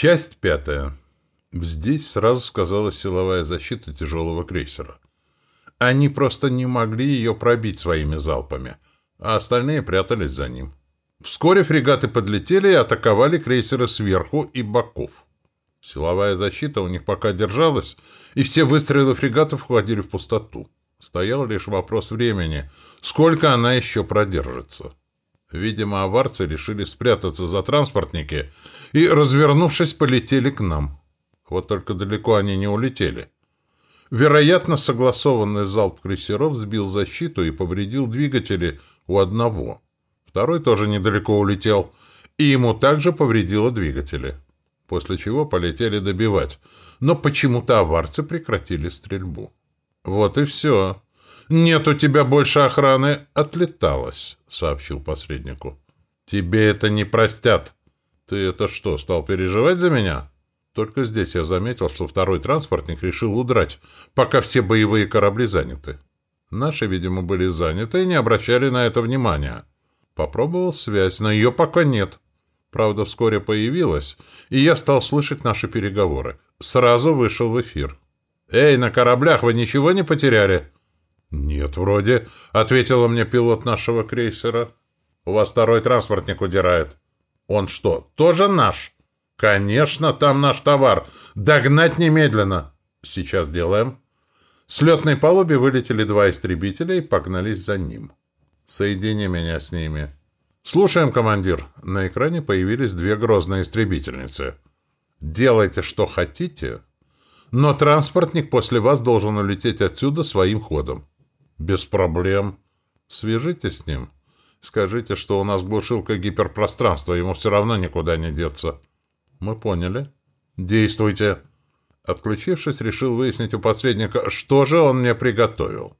Часть пятая. Здесь сразу сказалась силовая защита тяжелого крейсера. Они просто не могли ее пробить своими залпами, а остальные прятались за ним. Вскоре фрегаты подлетели и атаковали крейсеры сверху и боков. Силовая защита у них пока держалась, и все выстрелы фрегатов уходили в пустоту. Стоял лишь вопрос времени, сколько она еще продержится. Видимо, аварцы решили спрятаться за транспортники и, развернувшись, полетели к нам. Вот только далеко они не улетели. Вероятно, согласованный залп крейсеров сбил защиту и повредил двигатели у одного. Второй тоже недалеко улетел, и ему также повредило двигатели. После чего полетели добивать, но почему-то аварцы прекратили стрельбу. Вот и все. «Нет у тебя больше охраны, отлеталась», — сообщил посреднику. «Тебе это не простят». «Ты это что, стал переживать за меня?» Только здесь я заметил, что второй транспортник решил удрать, пока все боевые корабли заняты. Наши, видимо, были заняты и не обращали на это внимания. Попробовал связь, но ее пока нет. Правда, вскоре появилась, и я стал слышать наши переговоры. Сразу вышел в эфир. «Эй, на кораблях вы ничего не потеряли?» «Нет, вроде», — ответила мне пилот нашего крейсера. «У вас второй транспортник удирает». «Он что, тоже наш?» «Конечно, там наш товар. Догнать немедленно». «Сейчас делаем». С летной палубы вылетели два истребителя и погнались за ним. «Соедини меня с ними». «Слушаем, командир». На экране появились две грозные истребительницы. «Делайте, что хотите, но транспортник после вас должен улететь отсюда своим ходом». «Без проблем. Свяжитесь с ним. Скажите, что у нас глушилка гиперпространства, ему все равно никуда не деться». «Мы поняли. Действуйте». Отключившись, решил выяснить у посредника, что же он мне приготовил.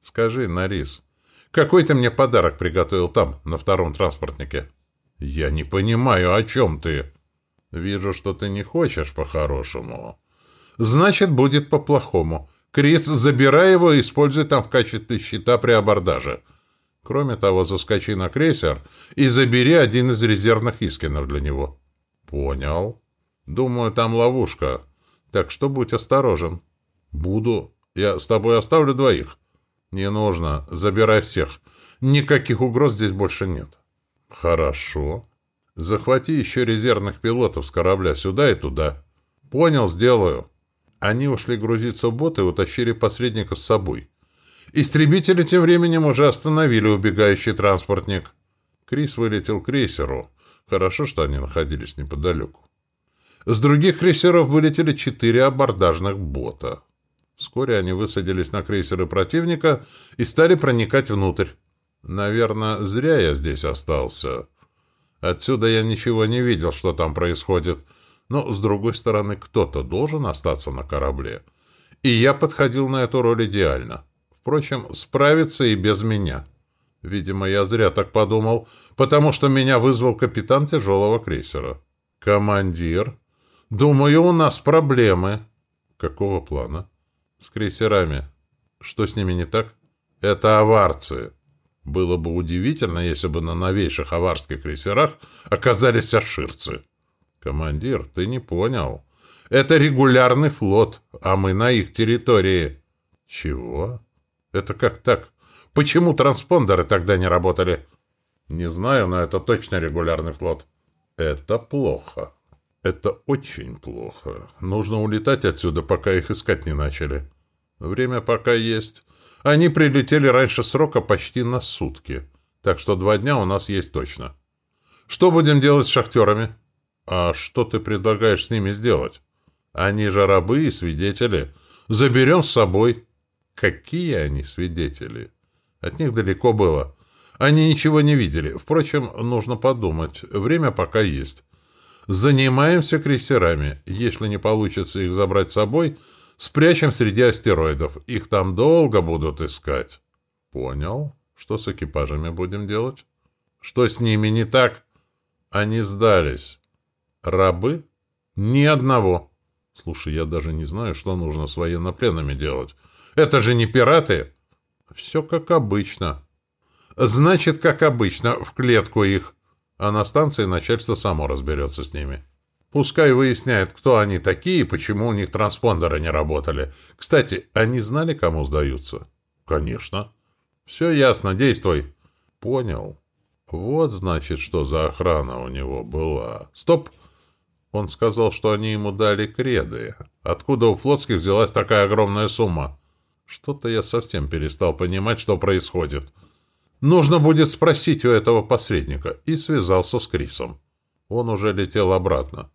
«Скажи, Нарис, какой ты мне подарок приготовил там, на втором транспортнике?» «Я не понимаю, о чем ты?» «Вижу, что ты не хочешь по-хорошему». «Значит, будет по-плохому. Крис, забирай его и используй там в качестве щита при абордаже. Кроме того, заскочи на крейсер и забери один из резервных искинов для него. Понял. Думаю, там ловушка. Так что будь осторожен. Буду. Я с тобой оставлю двоих. Не нужно. Забирай всех. Никаких угроз здесь больше нет. Хорошо. Захвати еще резервных пилотов с корабля сюда и туда. Понял, сделаю. Они ушли грузиться в бот и утащили посредника с собой. Истребители тем временем уже остановили убегающий транспортник. Крис вылетел к крейсеру. Хорошо, что они находились неподалеку. С других крейсеров вылетели четыре абордажных бота. Вскоре они высадились на крейсеры противника и стали проникать внутрь. Наверное, зря я здесь остался. Отсюда я ничего не видел, что там происходит — но, с другой стороны, кто-то должен остаться на корабле. И я подходил на эту роль идеально. Впрочем, справиться и без меня. Видимо, я зря так подумал, потому что меня вызвал капитан тяжелого крейсера. «Командир, думаю, у нас проблемы». «Какого плана?» «С крейсерами. Что с ними не так?» «Это аварцы». Было бы удивительно, если бы на новейших аварских крейсерах оказались аширцы. «Командир, ты не понял. Это регулярный флот, а мы на их территории». «Чего? Это как так? Почему транспондеры тогда не работали?» «Не знаю, но это точно регулярный флот». «Это плохо. Это очень плохо. Нужно улетать отсюда, пока их искать не начали. Время пока есть. Они прилетели раньше срока почти на сутки, так что два дня у нас есть точно. Что будем делать с шахтерами?» «А что ты предлагаешь с ними сделать? Они же рабы и свидетели. Заберем с собой». «Какие они свидетели?» От них далеко было. Они ничего не видели. Впрочем, нужно подумать. Время пока есть. Занимаемся крейсерами. Если не получится их забрать с собой, спрячем среди астероидов. Их там долго будут искать. Понял. Что с экипажами будем делать? Что с ними не так? Они сдались. Рабы? Ни одного. Слушай, я даже не знаю, что нужно с военнопленными делать. Это же не пираты. Все как обычно. Значит, как обычно, в клетку их. А на станции начальство само разберется с ними. Пускай выясняют, кто они такие и почему у них транспондеры не работали. Кстати, они знали, кому сдаются? Конечно. Все ясно, действуй. Понял. Вот, значит, что за охрана у него была. Стоп! Он сказал, что они ему дали креды. Откуда у флотских взялась такая огромная сумма? Что-то я совсем перестал понимать, что происходит. Нужно будет спросить у этого посредника. И связался с Крисом. Он уже летел обратно.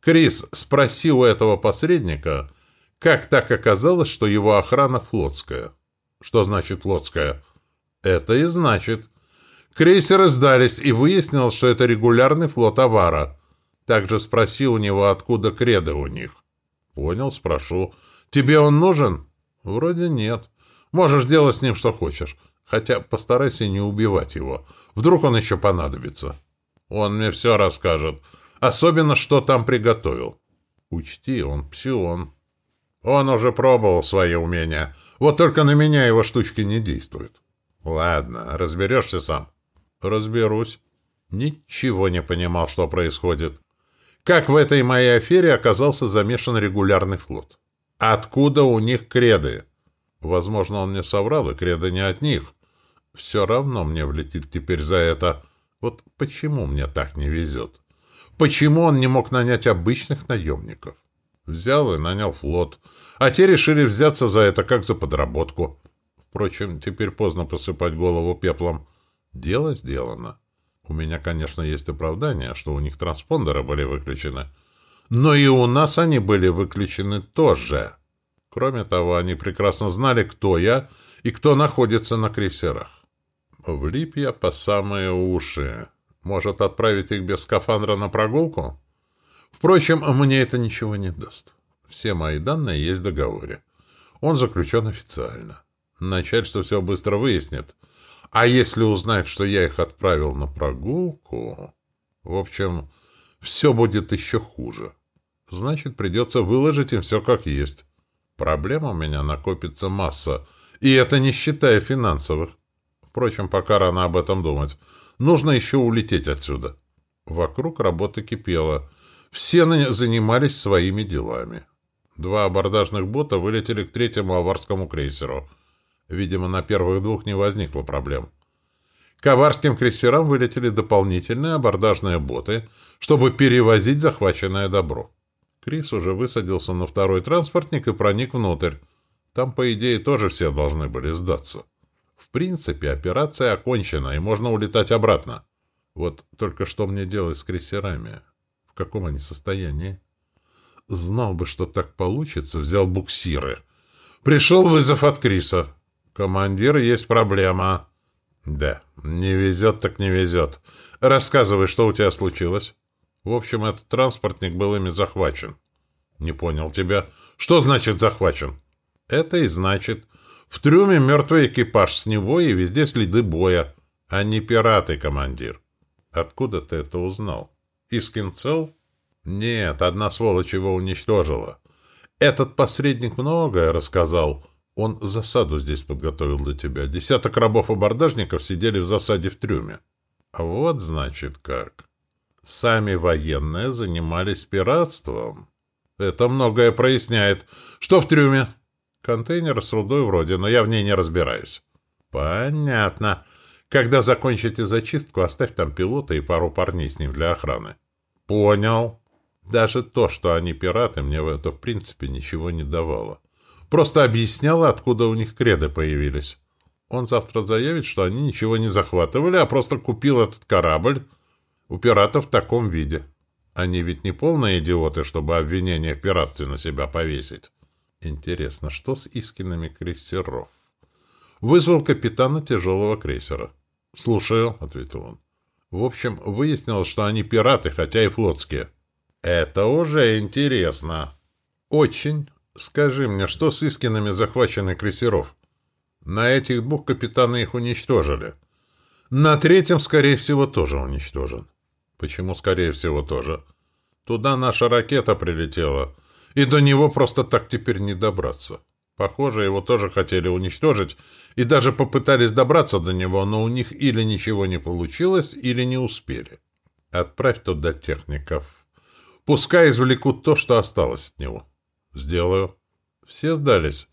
Крис, спроси у этого посредника, как так оказалось, что его охрана флотская. Что значит флотская? Это и значит. Крейсеры сдались, и выяснилось, что это регулярный флот Авара. Также спроси у него, откуда креды у них. Понял, спрошу. Тебе он нужен? Вроде нет. Можешь делать с ним что хочешь. Хотя постарайся не убивать его. Вдруг он еще понадобится. Он мне все расскажет. Особенно, что там приготовил. Учти, он псион. Он уже пробовал свои умения. Вот только на меня его штучки не действуют. Ладно, разберешься сам. Разберусь. Ничего не понимал, что происходит. Как в этой моей афере оказался замешан регулярный флот? Откуда у них креды? Возможно, он мне соврал, и креды не от них. Все равно мне влетит теперь за это. Вот почему мне так не везет? Почему он не мог нанять обычных наемников? Взял и нанял флот. А те решили взяться за это как за подработку. Впрочем, теперь поздно посыпать голову пеплом. Дело сделано. У меня, конечно, есть оправдание, что у них транспондеры были выключены. Но и у нас они были выключены тоже. Кроме того, они прекрасно знали, кто я и кто находится на крейсерах. Влип я по самые уши. Может, отправить их без скафандра на прогулку? Впрочем, мне это ничего не даст. Все мои данные есть в договоре. Он заключен официально. Начальство все быстро выяснит. А если узнает, что я их отправил на прогулку... В общем, все будет еще хуже. Значит, придется выложить им все как есть. Проблем у меня накопится масса, и это не считая финансовых. Впрочем, пока рано об этом думать. Нужно еще улететь отсюда. Вокруг работа кипела. Все занимались своими делами. Два абордажных бота вылетели к третьему аварскому крейсеру. Видимо, на первых двух не возникло проблем. К аварским крейсерам вылетели дополнительные абордажные боты, чтобы перевозить захваченное добро. Крис уже высадился на второй транспортник и проник внутрь. Там, по идее, тоже все должны были сдаться. В принципе, операция окончена, и можно улетать обратно. Вот только что мне делать с крейсерами? В каком они состоянии? Знал бы, что так получится, взял буксиры. Пришел вызов от Криса. «Командир, есть проблема». «Да, не везет так не везет. Рассказывай, что у тебя случилось». «В общем, этот транспортник был ими захвачен». «Не понял тебя. Что значит захвачен?» «Это и значит, в трюме мертвый экипаж с него и везде следы боя. Они пираты, командир. Откуда ты это узнал? Из кинцел? Нет, одна сволочь его уничтожила. Этот посредник многое рассказал. Он засаду здесь подготовил для тебя. Десяток рабов-абордажников сидели в засаде в трюме. А вот, значит, как. Сами военные занимались пиратством. Это многое проясняет. Что в трюме? Контейнер с рудой вроде, но я в ней не разбираюсь. Понятно. Когда закончите зачистку, оставь там пилота и пару парней с ним для охраны. Понял. Даже то, что они пираты, мне это в принципе ничего не давало. Просто объясняло, откуда у них креды появились. Он завтра заявит, что они ничего не захватывали, а просто купил этот корабль у пиратов в таком виде. Они ведь не полные идиоты, чтобы обвинение в пиратстве на себя повесить. Интересно, что с Искинами крейсеров? Вызвал капитана тяжелого крейсера. «Слушаю», — ответил он. «В общем, выяснилось, что они пираты, хотя и флотские». «Это уже интересно». «Очень. Скажи мне, что с Искинами захваченных крейсеров?» «На этих двух капитаны их уничтожили». «На третьем, скорее всего, тоже уничтожен». «Почему, скорее всего, тоже?» «Туда наша ракета прилетела» и до него просто так теперь не добраться. Похоже, его тоже хотели уничтожить, и даже попытались добраться до него, но у них или ничего не получилось, или не успели. Отправь туда техников. Пускай извлекут то, что осталось от него. Сделаю. Все сдались.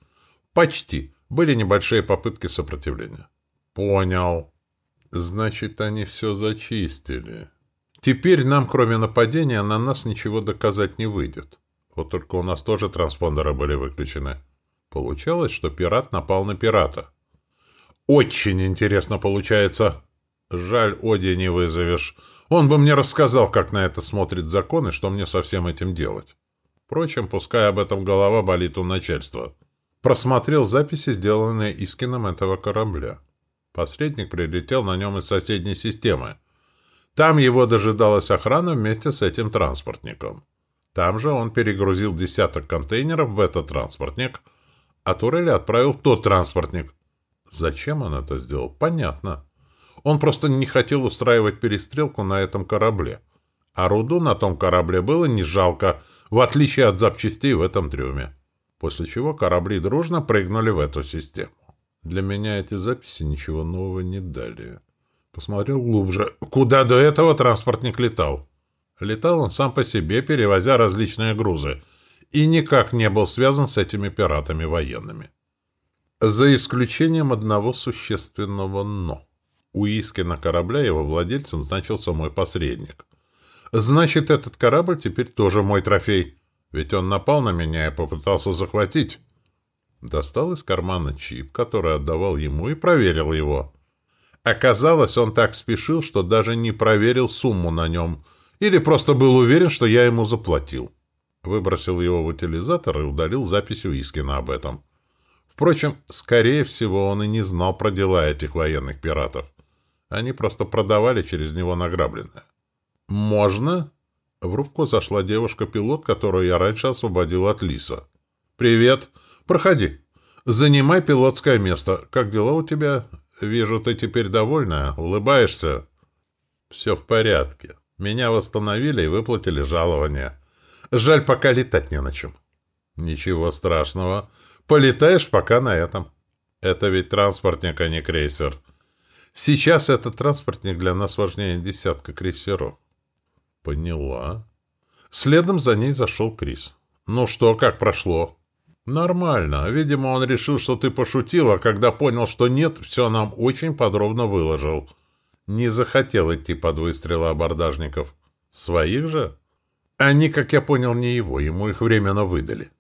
Почти. Были небольшие попытки сопротивления. Понял. Значит, они все зачистили. Теперь нам, кроме нападения, на нас ничего доказать не выйдет. Вот только у нас тоже транспондеры были выключены. Получалось, что пират напал на пирата. Очень интересно получается. Жаль, Оди не вызовешь. Он бы мне рассказал, как на это смотрит закон и что мне со всем этим делать. Впрочем, пускай об этом голова болит у начальства. Просмотрел записи, сделанные Искином этого корабля. Посредник прилетел на нем из соседней системы. Там его дожидалась охрана вместе с этим транспортником. Там же он перегрузил десяток контейнеров в этот транспортник, а Турели отправил тот транспортник. Зачем он это сделал? Понятно. Он просто не хотел устраивать перестрелку на этом корабле. А руду на том корабле было не жалко, в отличие от запчастей в этом трюме. После чего корабли дружно прыгнули в эту систему. Для меня эти записи ничего нового не дали. Посмотрел глубже. Куда до этого транспортник летал? Летал он сам по себе, перевозя различные грузы, и никак не был связан с этими пиратами военными. За исключением одного существенного «но». У Искина корабля его владельцем значился мой посредник. Значит, этот корабль теперь тоже мой трофей, ведь он напал на меня и попытался захватить. Достал из кармана чип, который отдавал ему, и проверил его. Оказалось, он так спешил, что даже не проверил сумму на нем, или просто был уверен, что я ему заплатил. Выбросил его в утилизатор и удалил запись у Искина об этом. Впрочем, скорее всего, он и не знал про дела этих военных пиратов. Они просто продавали через него награбленное. «Можно?» В рубку зашла девушка-пилот, которую я раньше освободил от Лиса. «Привет. Проходи. Занимай пилотское место. Как дела у тебя? Вижу, ты теперь довольна, улыбаешься. Все в порядке. Меня восстановили и выплатили жалование. Жаль, пока летать не на чем. Ничего страшного. Полетаешь пока на этом. Это ведь транспортник, а не крейсер. Сейчас этот транспортник для нас важнее десятка крейсеров. Поняла. Следом за ней зашел Крис. Ну что, как прошло? «Нормально. Видимо, он решил, что ты пошутил, а когда понял, что нет, все нам очень подробно выложил. Не захотел идти под выстрелы абордажников. Своих же? Они, как я понял, не его, ему их временно выдали.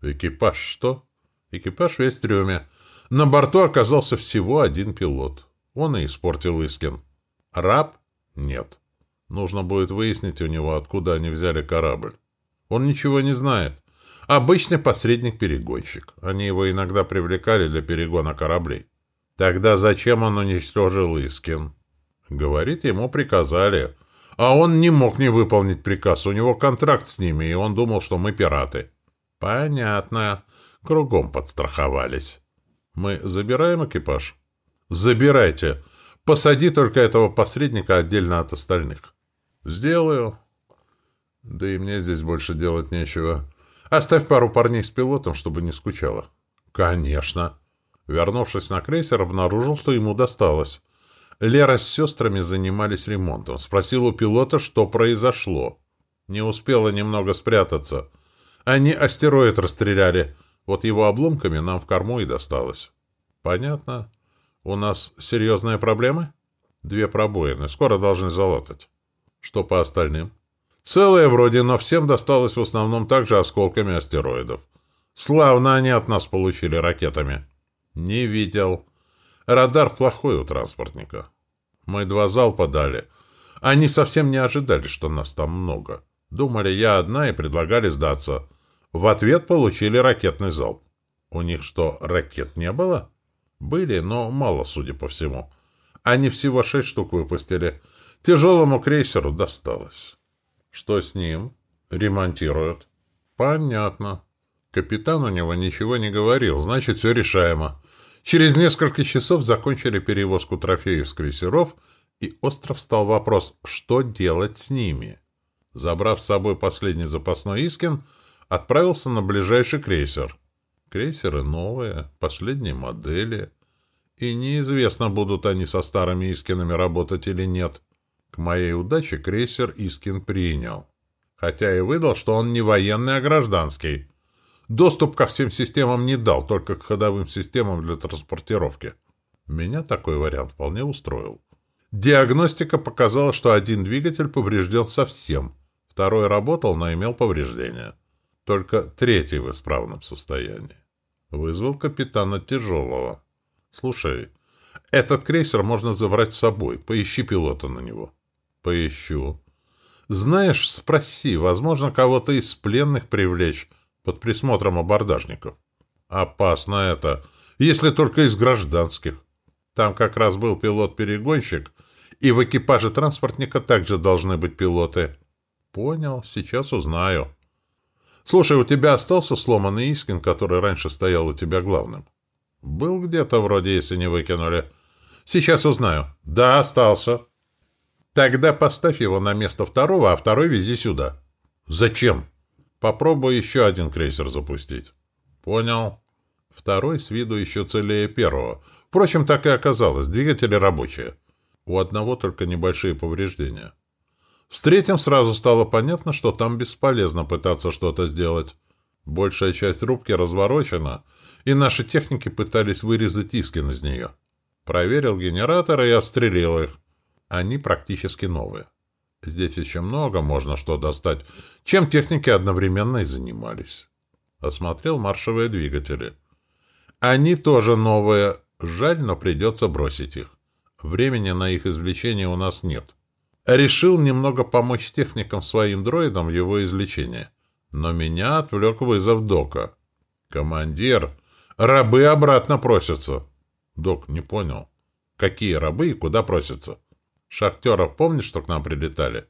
Экипаж что? Экипаж весь в трюме. На борту оказался всего один пилот. Он и испортил Искин. Раб? Нет. Нужно будет выяснить у него, откуда они взяли корабль. Он ничего не знает. Обычный посредник-перегонщик. Они его иногда привлекали для перегона кораблей. Тогда зачем он уничтожил Искин? Говорит, ему приказали. А он не мог не выполнить приказ. У него контракт с ними, и он думал, что мы пираты. Понятно. Кругом подстраховались. Мы забираем экипаж? Забирайте. Посади только этого посредника отдельно от остальных. Сделаю. Да и мне здесь больше делать нечего. Оставь пару парней с пилотом, чтобы не скучала. Конечно. Вернувшись на крейсер, обнаружил, что ему досталось. Лера с сестрами занимались ремонтом. Спросил у пилота, что произошло. Не успела немного спрятаться. Они астероид расстреляли. Вот его обломками нам в корму и досталось. Понятно. У нас серьезные проблемы? Две пробоины. Скоро должны залатать. Что по остальным? Целое вроде, но всем досталось в основном также осколками астероидов. Славно они от нас получили ракетами. Не видел. Радар плохой у транспортника. Мы два залпа дали. Они совсем не ожидали, что нас там много. Думали, я одна, и предлагали сдаться. В ответ получили ракетный залп. У них что, ракет не было? Были, но мало, судя по всему. Они всего шесть штук выпустили. Тяжелому крейсеру досталось. Что с ним? Ремонтируют. Понятно. Капитан у него ничего не говорил, значит, все решаемо. Через несколько часов закончили перевозку трофеев с крейсеров, и остров стал вопрос, что делать с ними. Забрав с собой последний запасной Искин, отправился на ближайший крейсер. Крейсеры новые, последние модели. И неизвестно, будут они со старыми Искинами работать или нет. К моей удаче крейсер Искин принял. Хотя и выдал, что он не военный, а гражданский. Доступ ко всем системам не дал, только к ходовым системам для транспортировки. Меня такой вариант вполне устроил. Диагностика показала, что один двигатель поврежден совсем, второй работал, но имел повреждения. Только третий в исправном состоянии. Вызвал капитана Тяжелого. «Слушай, этот крейсер можно забрать с собой. Поищи пилота на него». «Поищу». «Знаешь, спроси, возможно, кого-то из пленных привлечь под присмотром абордажников». «Опасно это, если только из гражданских. Там как раз был пилот-перегонщик, и в экипаже транспортника также должны быть пилоты». «Понял, сейчас узнаю». «Слушай, у тебя остался сломанный Искин, который раньше стоял у тебя главным?» «Был где-то вроде, если не выкинули». «Сейчас узнаю». «Да, остался». «Тогда поставь его на место второго, а второй вези сюда». «Зачем?» «Попробуй еще один крейсер запустить». «Понял». Второй с виду еще целее первого. Впрочем, так и оказалось. Двигатели рабочие. У одного только небольшие повреждения. С третьим сразу стало понятно, что там бесполезно пытаться что-то сделать. Большая часть рубки разворочена, и наши техники пытались вырезать Искин из нее. Проверил генераторы и отстрелил их. Они практически новые. Здесь еще много можно что достать, чем техники одновременно и занимались. Осмотрел маршевые двигатели. Они тоже новые. Жаль, но придется бросить их. Времени на их извлечение у нас нет. Решил немного помочь техникам своим дроидам в его излечении. Но меня отвлек вызов Дока. «Командир, рабы обратно просятся». Док не понял. «Какие рабы и куда просятся?» «Шахтеров помнишь, что к нам прилетали?»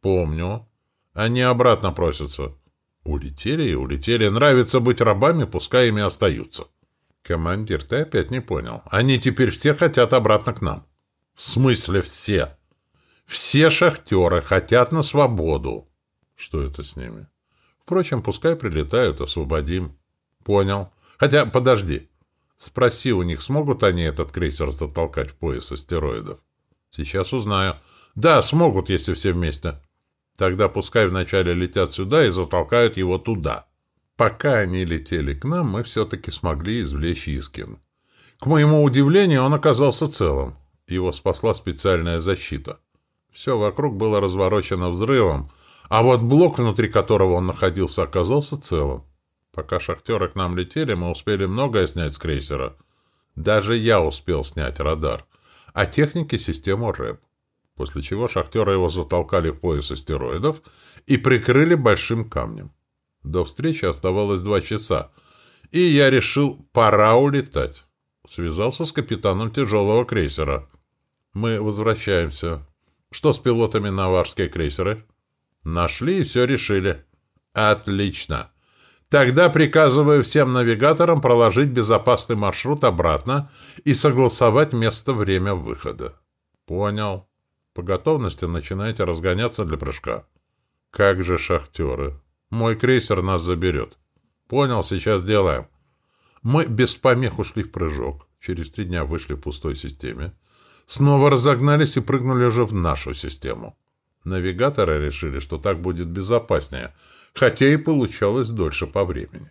«Помню. Они обратно просятся». «Улетели и улетели. Нравится быть рабами, пускай ими остаются». «Командир, ты опять не понял. Они теперь все хотят обратно к нам». «В смысле все?» Все шахтеры хотят на свободу. Что это с ними? Впрочем, пускай прилетают, освободим. Понял. Хотя, подожди. Спроси у них, смогут они этот крейсер затолкать в пояс астероидов. Сейчас узнаю. Да, смогут, если все вместе. Тогда пускай вначале летят сюда и затолкают его туда. Пока они летели к нам, мы все-таки смогли извлечь Искин. К моему удивлению, он оказался целым. Его спасла специальная защита. Все вокруг было разворочено взрывом, а вот блок, внутри которого он находился, оказался целым. Пока шахтеры к нам летели, мы успели многое снять с крейсера. Даже я успел снять радар, а техники — систему РЭП. После чего шахтеры его затолкали в пояс астероидов и прикрыли большим камнем. До встречи оставалось два часа, и я решил, пора улетать. Связался с капитаном тяжелого крейсера. Мы возвращаемся. Что с пилотами наварские крейсеры? Нашли и все решили. Отлично. Тогда приказываю всем навигаторам проложить безопасный маршрут обратно и согласовать место-время выхода. Понял. По готовности начинайте разгоняться для прыжка. Как же шахтеры. Мой крейсер нас заберет. Понял, сейчас делаем. Мы без помех ушли в прыжок. Через три дня вышли в пустой системе снова разогнались и прыгнули уже в нашу систему. Навигаторы решили, что так будет безопаснее, хотя и получалось дольше по времени.